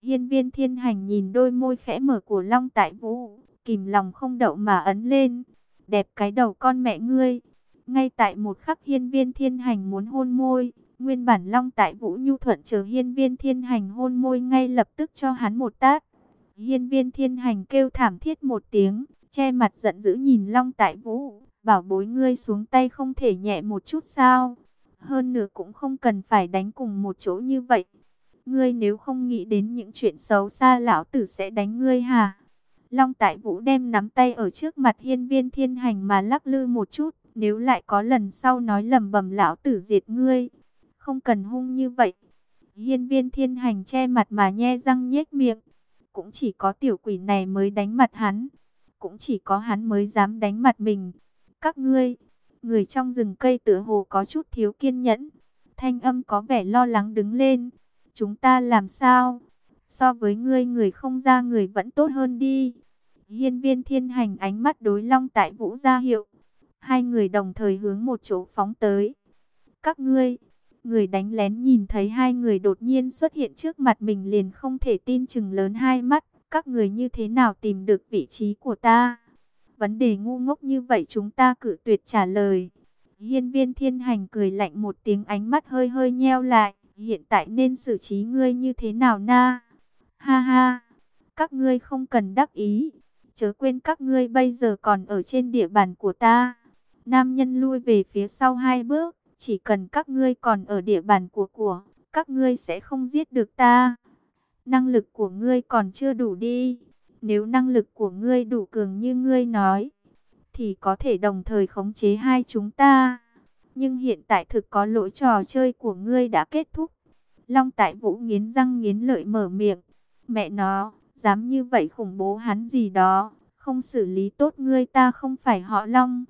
Hiên viên thiên hành nhìn đôi môi khẽ mở của Long Tại Vũ, kìm lòng không đậu mà ấn lên. Đẹp cái đầu con mẹ ngươi. Ngay tại một khắc hiên viên thiên hành muốn hôn môi, nguyên bản Long Tại Vũ nhu thuận chờ hiên viên thiên hành hôn môi ngay lập tức cho hắn một tát. Hiên viên thiên hành kêu thảm thiết một tiếng, che mặt giận dữ nhìn Long Tại Vũ, bảo bối ngươi xuống tay không thể nhẹ một chút sao. Hơn nữa cũng không cần phải đánh cùng một chỗ như vậy. Ngươi nếu không nghĩ đến những chuyện xấu xa lão tử sẽ đánh ngươi hả? Long Tại Vũ đem nắm tay ở trước mặt hiên viên thiên hành mà lắc lư một chút. Nếu lại có lần sau nói lầm bầm lão tử diệt ngươi. Không cần hung như vậy. Hiên viên thiên hành che mặt mà nhe răng nhếch miệng. Cũng chỉ có tiểu quỷ này mới đánh mặt hắn. Cũng chỉ có hắn mới dám đánh mặt mình. Các ngươi Người trong rừng cây tựa hồ có chút thiếu kiên nhẫn. Thanh âm có vẻ lo lắng đứng lên. Chúng ta làm sao? So với ngươi người không ra người vẫn tốt hơn đi. Hiên viên thiên hành ánh mắt đối long tại vũ ra hiệu. Hai người đồng thời hướng một chỗ phóng tới. Các ngươi, người đánh lén nhìn thấy hai người đột nhiên xuất hiện trước mặt mình liền không thể tin chừng lớn hai mắt. Các người như thế nào tìm được vị trí của ta? Vấn đề ngu ngốc như vậy chúng ta cử tuyệt trả lời. Hiên viên thiên hành cười lạnh một tiếng ánh mắt hơi hơi nheo lại. Hiện tại nên xử trí ngươi như thế nào na? Ha ha, các ngươi không cần đắc ý. Chớ quên các ngươi bây giờ còn ở trên địa bàn của ta. Nam nhân lui về phía sau hai bước. Chỉ cần các ngươi còn ở địa bàn của của, các ngươi sẽ không giết được ta. Năng lực của ngươi còn chưa đủ đi. Nếu năng lực của ngươi đủ cường như ngươi nói, thì có thể đồng thời khống chế hai chúng ta. Nhưng hiện tại thực có lỗi trò chơi của ngươi đã kết thúc. Long tại vũ nghiến răng nghiến lợi mở miệng. Mẹ nó, dám như vậy khủng bố hắn gì đó. Không xử lý tốt ngươi ta không phải họ Long.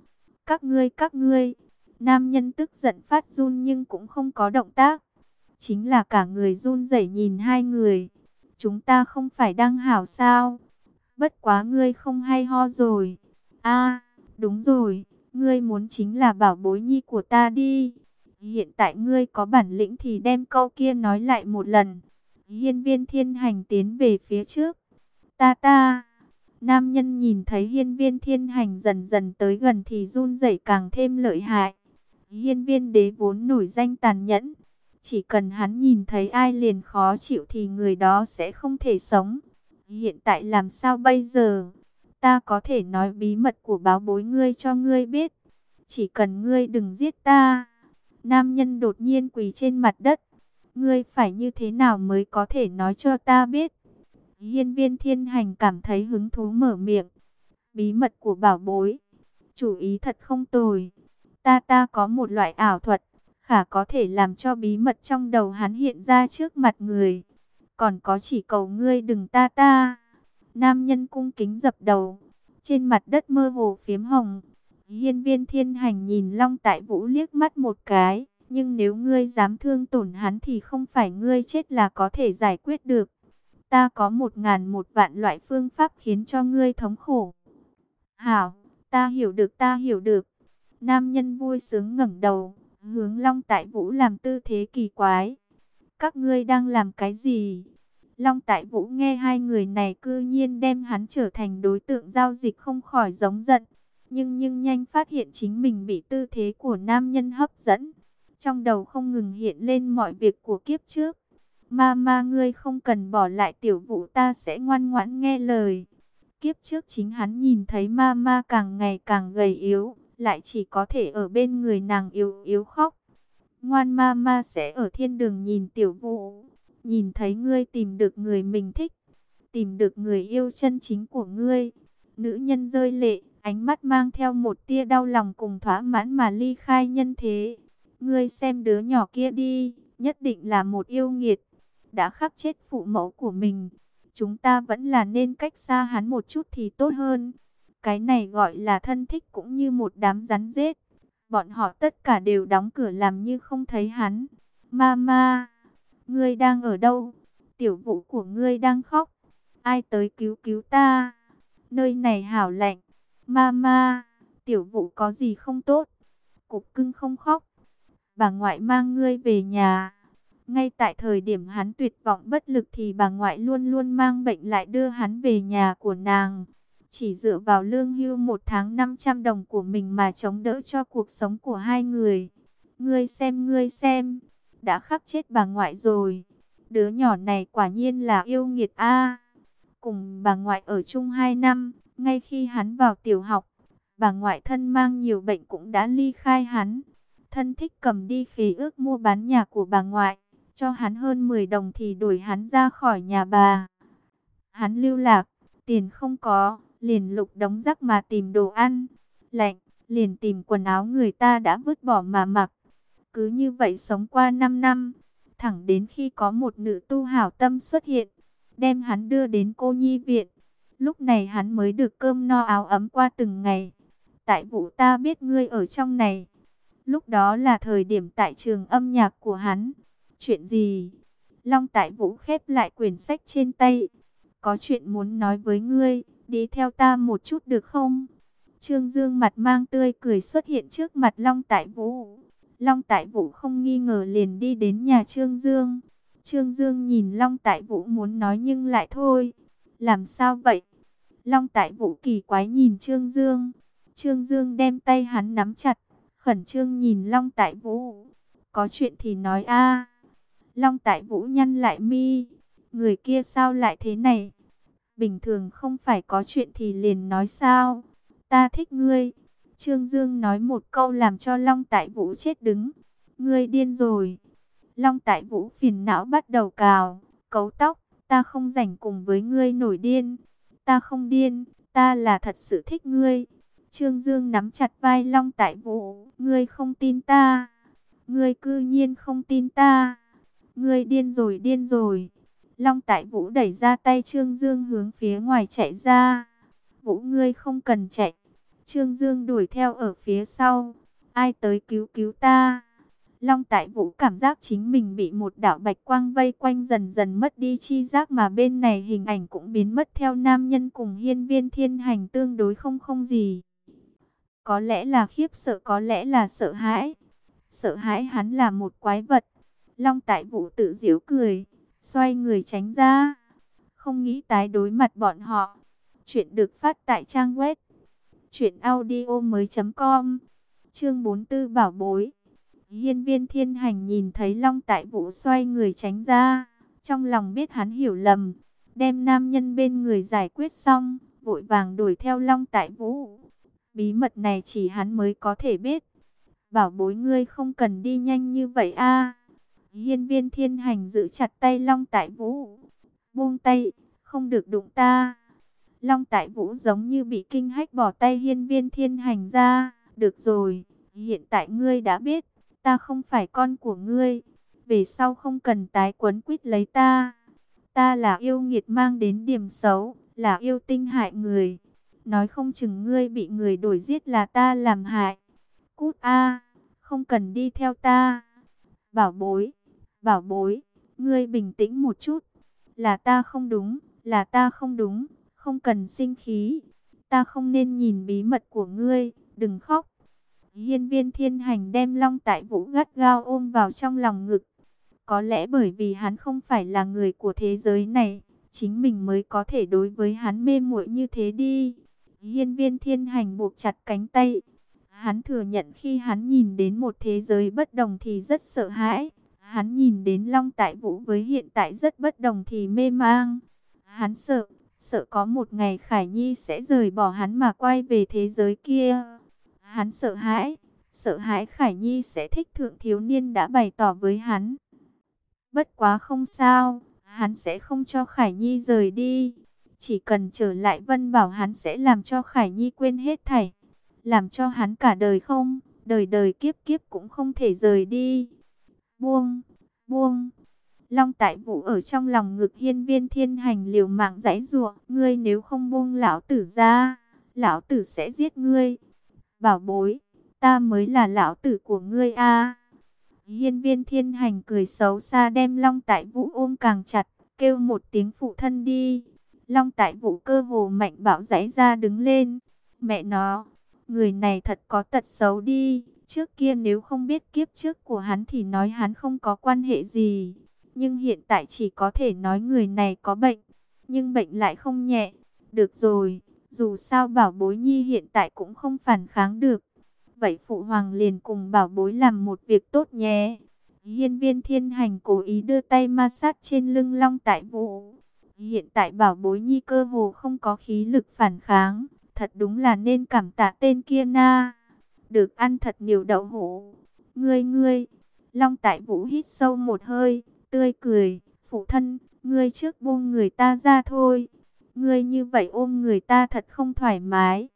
Các ngươi các ngươi. Nam nhân tức giận phát run nhưng cũng không có động tác. Chính là cả người run rẩy nhìn hai người. Chúng ta không phải đang hảo sao. Bất quá ngươi không hay ho rồi. a, đúng rồi. Ngươi muốn chính là bảo bối nhi của ta đi. Hiện tại ngươi có bản lĩnh thì đem câu kia nói lại một lần. Hiên viên thiên hành tiến về phía trước. Ta ta. Nam nhân nhìn thấy hiên viên thiên hành dần dần tới gần thì run rẩy càng thêm lợi hại. Hiên viên đế vốn nổi danh tàn nhẫn. Chỉ cần hắn nhìn thấy ai liền khó chịu thì người đó sẽ không thể sống. Hiện tại làm sao bây giờ? Ta có thể nói bí mật của báo bối ngươi cho ngươi biết. Chỉ cần ngươi đừng giết ta. Nam nhân đột nhiên quỳ trên mặt đất. Ngươi phải như thế nào mới có thể nói cho ta biết? Hiên viên thiên hành cảm thấy hứng thú mở miệng. Bí mật của bảo bối. Chủ ý thật không tồi. Ta ta có một loại ảo thuật. Khả có thể làm cho bí mật trong đầu hắn hiện ra trước mặt người. Còn có chỉ cầu ngươi đừng ta ta. Nam nhân cung kính dập đầu. Trên mặt đất mơ hồ phiếm hồng. Hiên viên thiên hành nhìn Long Tại Vũ liếc mắt một cái. Nhưng nếu ngươi dám thương tổn hắn thì không phải ngươi chết là có thể giải quyết được. Ta có một ngàn một vạn loại phương pháp khiến cho ngươi thống khổ. Hảo, ta hiểu được ta hiểu được. Nam nhân vui sướng ngẩng đầu, hướng Long Tại Vũ làm tư thế kỳ quái. Các ngươi đang làm cái gì? Long Tại Vũ nghe hai người này cư nhiên đem hắn trở thành đối tượng giao dịch không khỏi giống giận. Nhưng nhưng nhanh phát hiện chính mình bị tư thế của nam nhân hấp dẫn. Trong đầu không ngừng hiện lên mọi việc của kiếp trước. Ma ma ngươi không cần bỏ lại tiểu vũ ta sẽ ngoan ngoãn nghe lời. Kiếp trước chính hắn nhìn thấy ma ma càng ngày càng gầy yếu, lại chỉ có thể ở bên người nàng yếu yếu khóc. Ngoan ma ma sẽ ở thiên đường nhìn tiểu vũ, nhìn thấy ngươi tìm được người mình thích, tìm được người yêu chân chính của ngươi. Nữ nhân rơi lệ, ánh mắt mang theo một tia đau lòng cùng thỏa mãn mà ly khai nhân thế. Ngươi xem đứa nhỏ kia đi, nhất định là một yêu nghiệt, đã khắc chết phụ mẫu của mình. Chúng ta vẫn là nên cách xa hắn một chút thì tốt hơn. Cái này gọi là thân thích cũng như một đám rắn rết. Bọn họ tất cả đều đóng cửa làm như không thấy hắn. Mama, ngươi đang ở đâu? Tiểu vũ của ngươi đang khóc. Ai tới cứu cứu ta? Nơi này hảo lạnh. Mama, tiểu vũ có gì không tốt? Cục cưng không khóc. Bà ngoại mang ngươi về nhà. Ngay tại thời điểm hắn tuyệt vọng bất lực thì bà ngoại luôn luôn mang bệnh lại đưa hắn về nhà của nàng. Chỉ dựa vào lương hưu một tháng 500 đồng của mình mà chống đỡ cho cuộc sống của hai người. Ngươi xem ngươi xem, đã khắc chết bà ngoại rồi. Đứa nhỏ này quả nhiên là yêu nghiệt a. cùng bà ngoại ở chung 2 năm, ngay khi hắn vào tiểu học, bà ngoại thân mang nhiều bệnh cũng đã ly khai hắn. Thân thích cầm đi khí ước mua bán nhà của bà ngoại, cho hắn hơn 10 đồng thì đuổi hắn ra khỏi nhà bà. Hắn lưu lạc, tiền không có, liền lục đóng rác mà tìm đồ ăn, lạnh, liền tìm quần áo người ta đã vứt bỏ mà mặc. Cứ như vậy sống qua 5 năm, thẳng đến khi có một nữ tu hảo tâm xuất hiện, đem hắn đưa đến cô nhi viện. Lúc này hắn mới được cơm no áo ấm qua từng ngày. Tại vụ ta biết ngươi ở trong này. Lúc đó là thời điểm tại trường âm nhạc của hắn. Chuyện gì? Long tại vũ khép lại quyển sách trên tay. Có chuyện muốn nói với ngươi đi theo ta một chút được không? Trương Dương mặt mang tươi cười xuất hiện trước mặt Long Tại Vũ. Long Tại Vũ không nghi ngờ liền đi đến nhà Trương Dương. Trương Dương nhìn Long Tại Vũ muốn nói nhưng lại thôi. Làm sao vậy? Long Tại Vũ kỳ quái nhìn Trương Dương. Trương Dương đem tay hắn nắm chặt, khẩn trương nhìn Long Tại Vũ. Có chuyện thì nói a. Long Tại Vũ nhăn lại mi. Người kia sao lại thế này? Bình thường không phải có chuyện thì liền nói sao? Ta thích ngươi. Trương Dương nói một câu làm cho Long Tại Vũ chết đứng. Ngươi điên rồi. Long Tại Vũ phiền não bắt đầu cào, cấu tóc. Ta không rảnh cùng với ngươi nổi điên. Ta không điên, ta là thật sự thích ngươi. Trương Dương nắm chặt vai Long Tại Vũ. Ngươi không tin ta. Ngươi cư nhiên không tin ta. Ngươi điên rồi điên rồi. Long Tại Vũ đẩy ra tay Trương Dương hướng phía ngoài chạy ra. Vũ ngươi không cần chạy. Trương Dương đuổi theo ở phía sau. Ai tới cứu cứu ta? Long Tại Vũ cảm giác chính mình bị một đạo bạch quang vây quanh dần dần mất đi chi giác mà bên này hình ảnh cũng biến mất theo nam nhân cùng hiên viên thiên hành tương đối không không gì. Có lẽ là khiếp sợ có lẽ là sợ hãi. Sợ hãi hắn là một quái vật. Long Tại Vũ tự giễu cười, xoay người tránh ra. Không nghĩ tái đối mặt bọn họ. Chuyện được phát tại trang web Chuyện audio mới com. Chương 44 Bảo Bối. Hiên viên thiên hành nhìn thấy Long Tại Vũ xoay người tránh ra. Trong lòng biết hắn hiểu lầm. Đem nam nhân bên người giải quyết xong, Vội vàng đuổi theo Long Tại Vũ. Bí mật này chỉ hắn mới có thể biết. Bảo bối ngươi không cần đi nhanh như vậy a. Hiên viên thiên hành giữ chặt tay Long Tại Vũ Buông tay Không được đụng ta Long Tại Vũ giống như bị kinh hách bỏ tay hiên viên thiên hành ra. Được rồi, hiện tại ngươi đã biết, ta không phải con của ngươi. Về sau không cần tái quấn quýt lấy ta. Ta là yêu nghiệt mang đến điểm xấu, là yêu tinh hại người. Nói không chừng ngươi bị người đổi giết là ta làm hại. Cút a, không cần đi theo ta. Bảo bối, bảo bối, ngươi bình tĩnh một chút. Là ta không đúng, là ta không đúng không cần sinh khí. Ta không nên nhìn bí mật của ngươi, đừng khóc. Hiên viên thiên hành đem long tại vũ gắt gao ôm vào trong lòng ngực. Có lẽ bởi vì hắn không phải là người của thế giới này, chính mình mới có thể đối với hắn mê muội như thế đi. Hiên viên thiên hành buộc chặt cánh tay. Hắn thừa nhận khi hắn nhìn đến một thế giới bất đồng thì rất sợ hãi. Hắn nhìn đến Long Tại Vũ với hiện tại rất bất đồng thì mê mang. Hắn sợ, sợ có một ngày Khải Nhi sẽ rời bỏ hắn mà quay về thế giới kia. Hắn sợ hãi, sợ hãi Khải Nhi sẽ thích thượng thiếu niên đã bày tỏ với hắn. Bất quá không sao, hắn sẽ không cho Khải Nhi rời đi. Chỉ cần trở lại Vân Bảo hắn sẽ làm cho Khải Nhi quên hết thảy. Làm cho hắn cả đời không, đời đời kiếp kiếp cũng không thể rời đi. Buông, buông. Long tại vũ ở trong lòng ngực hiên viên thiên hành liều mạng giãy giụa, ngươi nếu không buông lão tử ra, lão tử sẽ giết ngươi. Bảo bối, ta mới là lão tử của ngươi a. Hiên viên thiên hành cười xấu xa đem Long tại vũ ôm càng chặt, kêu một tiếng phụ thân đi. Long tại vũ cơ hồ mạnh bạo giãy ra đứng lên. Mẹ nó, người này thật có tật xấu đi. Trước kia nếu không biết kiếp trước của hắn thì nói hắn không có quan hệ gì nhưng hiện tại chỉ có thể nói người này có bệnh, nhưng bệnh lại không nhẹ. Được rồi, dù sao bảo bối nhi hiện tại cũng không phản kháng được. Vậy phụ hoàng liền cùng bảo bối làm một việc tốt nhé. Hiên viên thiên hành cố ý đưa tay ma sát trên lưng long tại vũ. Hiện tại bảo bối nhi cơ hồ không có khí lực phản kháng. Thật đúng là nên cảm tạ tên kia na. Được ăn thật nhiều đậu hũ. Ngươi ngươi. Long tại vũ hít sâu một hơi tươi cười, phụ thân, ngươi trước buông người ta ra thôi. Ngươi như vậy ôm người ta thật không thoải mái.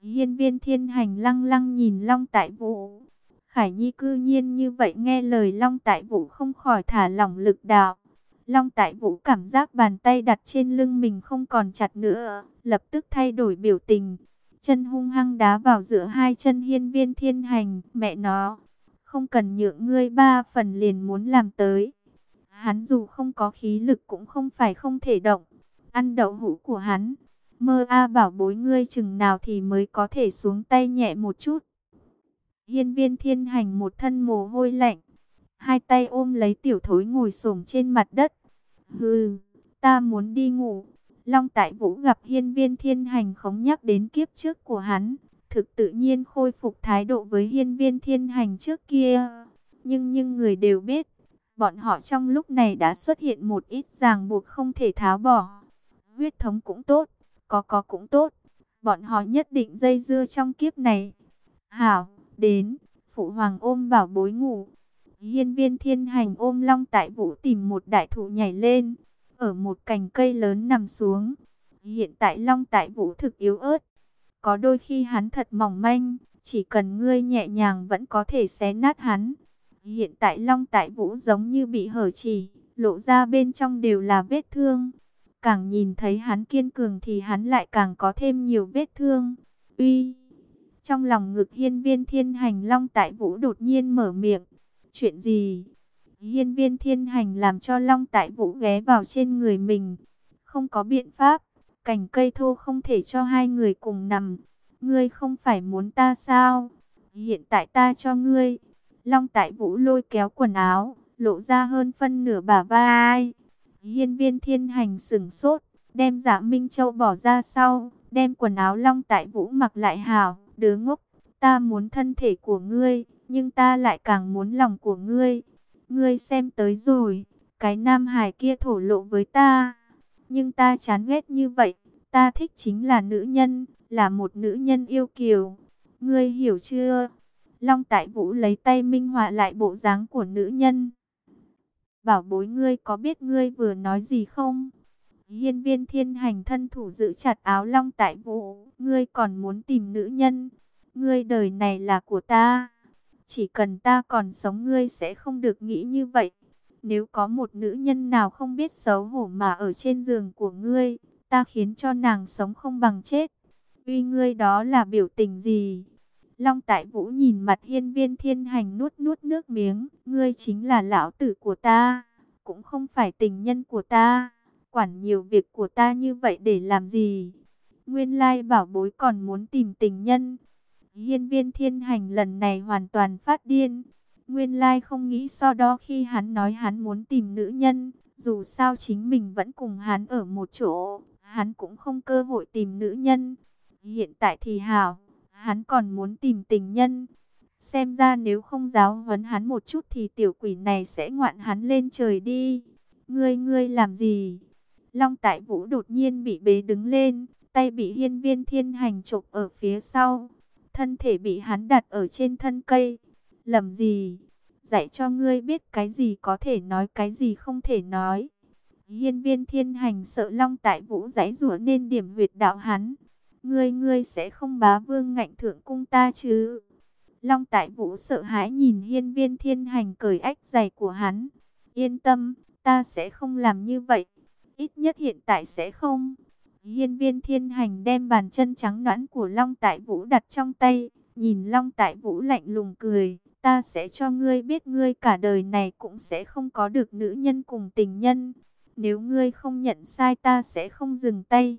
Hiên viên thiên hành lăng lăng nhìn Long Tại Vũ. Khải Nhi cư nhiên như vậy nghe lời Long Tại Vũ không khỏi thả lỏng lực đạo. Long Tại Vũ cảm giác bàn tay đặt trên lưng mình không còn chặt nữa, lập tức thay đổi biểu tình. Chân hung hăng đá vào giữa hai chân hiên viên thiên hành, mẹ nó. Không cần nhượng ngươi ba phần liền muốn làm tới. Hắn dù không có khí lực cũng không phải không thể động. Ăn đậu hũ của hắn. Mơ A à bảo bối ngươi chừng nào thì mới có thể xuống tay nhẹ một chút. Hiên viên thiên hành một thân mồ hôi lạnh. Hai tay ôm lấy tiểu thối ngồi xổm trên mặt đất. Hừ, ta muốn đi ngủ. Long Tại Vũ gặp hiên viên thiên hành khống nhắc đến kiếp trước của hắn. Thực tự nhiên khôi phục thái độ với hiên viên thiên hành trước kia. Nhưng nhưng người đều biết, bọn họ trong lúc này đã xuất hiện một ít ràng buộc không thể tháo bỏ. Huyết thống cũng tốt, có có cũng tốt. Bọn họ nhất định dây dưa trong kiếp này. Hảo, đến, phụ hoàng ôm bảo bối ngủ. Hiên viên thiên hành ôm long tại vũ tìm một đại thụ nhảy lên. Ở một cành cây lớn nằm xuống. Hiện tại long tại vũ thực yếu ớt. Có đôi khi hắn thật mỏng manh. Chỉ cần ngươi nhẹ nhàng vẫn có thể xé nát hắn. Hiện tại long tại vũ giống như bị hở chỉ. Lộ ra bên trong đều là vết thương. Càng nhìn thấy hắn kiên cường thì hắn lại càng có thêm nhiều vết thương. Uy! Trong lòng ngực hiên viên thiên hành long tại vũ đột nhiên mở miệng. Chuyện gì? Hiên viên thiên hành làm cho long tại vũ ghé vào trên người mình. Không có biện pháp. Cành cây thô không thể cho hai người cùng nằm. Ngươi không phải muốn ta sao? Hiện tại ta cho ngươi. Long tại vũ lôi kéo quần áo. Lộ ra hơn phân nửa bả vai. Hiên viên thiên hành sừng sốt. Đem giả Minh Châu bỏ ra sau. Đem quần áo long tại vũ mặc lại hào đứa ngốc, ta muốn thân thể của ngươi, nhưng ta lại càng muốn lòng của ngươi. Ngươi xem tới rồi, cái nam hài kia thổ lộ với ta, nhưng ta chán ghét như vậy, ta thích chính là nữ nhân, là một nữ nhân yêu kiều. Ngươi hiểu chưa? Long Tại Vũ lấy tay minh họa lại bộ dáng của nữ nhân. Bảo bối ngươi có biết ngươi vừa nói gì không? Hiên viên thiên hành thân thủ giữ chặt áo long tại vũ. Ngươi còn muốn tìm nữ nhân. Ngươi đời này là của ta. Chỉ cần ta còn sống ngươi sẽ không được nghĩ như vậy. Nếu có một nữ nhân nào không biết xấu hổ mà ở trên giường của ngươi, ta khiến cho nàng sống không bằng chết. Uy ngươi đó là biểu tình gì? Long Tại Vũ nhìn mặt hiên viên thiên hành nuốt nuốt nước miếng. Ngươi chính là lão tử của ta, cũng không phải tình nhân của ta quản nhiều việc của ta như vậy để làm gì? Nguyên lai bảo bối còn muốn tìm tình nhân. Hiên viên thiên hành lần này hoàn toàn phát điên. Nguyên lai không nghĩ so đó khi hắn nói hắn muốn tìm nữ nhân. Dù sao chính mình vẫn cùng hắn ở một chỗ. Hắn cũng không cơ hội tìm nữ nhân. Hiện tại thì hảo. Hắn còn muốn tìm tình nhân. Xem ra nếu không giáo huấn hắn một chút thì tiểu quỷ này sẽ ngoạn hắn lên trời đi. Ngươi ngươi làm gì? Long Tại Vũ đột nhiên bị bế đứng lên, tay bị hiên viên thiên hành chụp ở phía sau. Thân thể bị hắn đặt ở trên thân cây. Lầm gì? Dạy cho ngươi biết cái gì có thể nói cái gì không thể nói. Hiên viên thiên hành sợ Long Tại Vũ giãy rủa nên điểm huyệt đạo hắn. Ngươi ngươi sẽ không bá vương ngạnh thượng cung ta chứ? Long Tại Vũ sợ hãi nhìn hiên viên thiên hành cởi ách giày của hắn. Yên tâm, ta sẽ không làm như vậy. Ít nhất hiện tại sẽ không. Hiên viên thiên hành đem bàn chân trắng nõn của Long Tại Vũ đặt trong tay. Nhìn Long Tại Vũ lạnh lùng cười. Ta sẽ cho ngươi biết ngươi cả đời này cũng sẽ không có được nữ nhân cùng tình nhân. Nếu ngươi không nhận sai ta sẽ không dừng tay.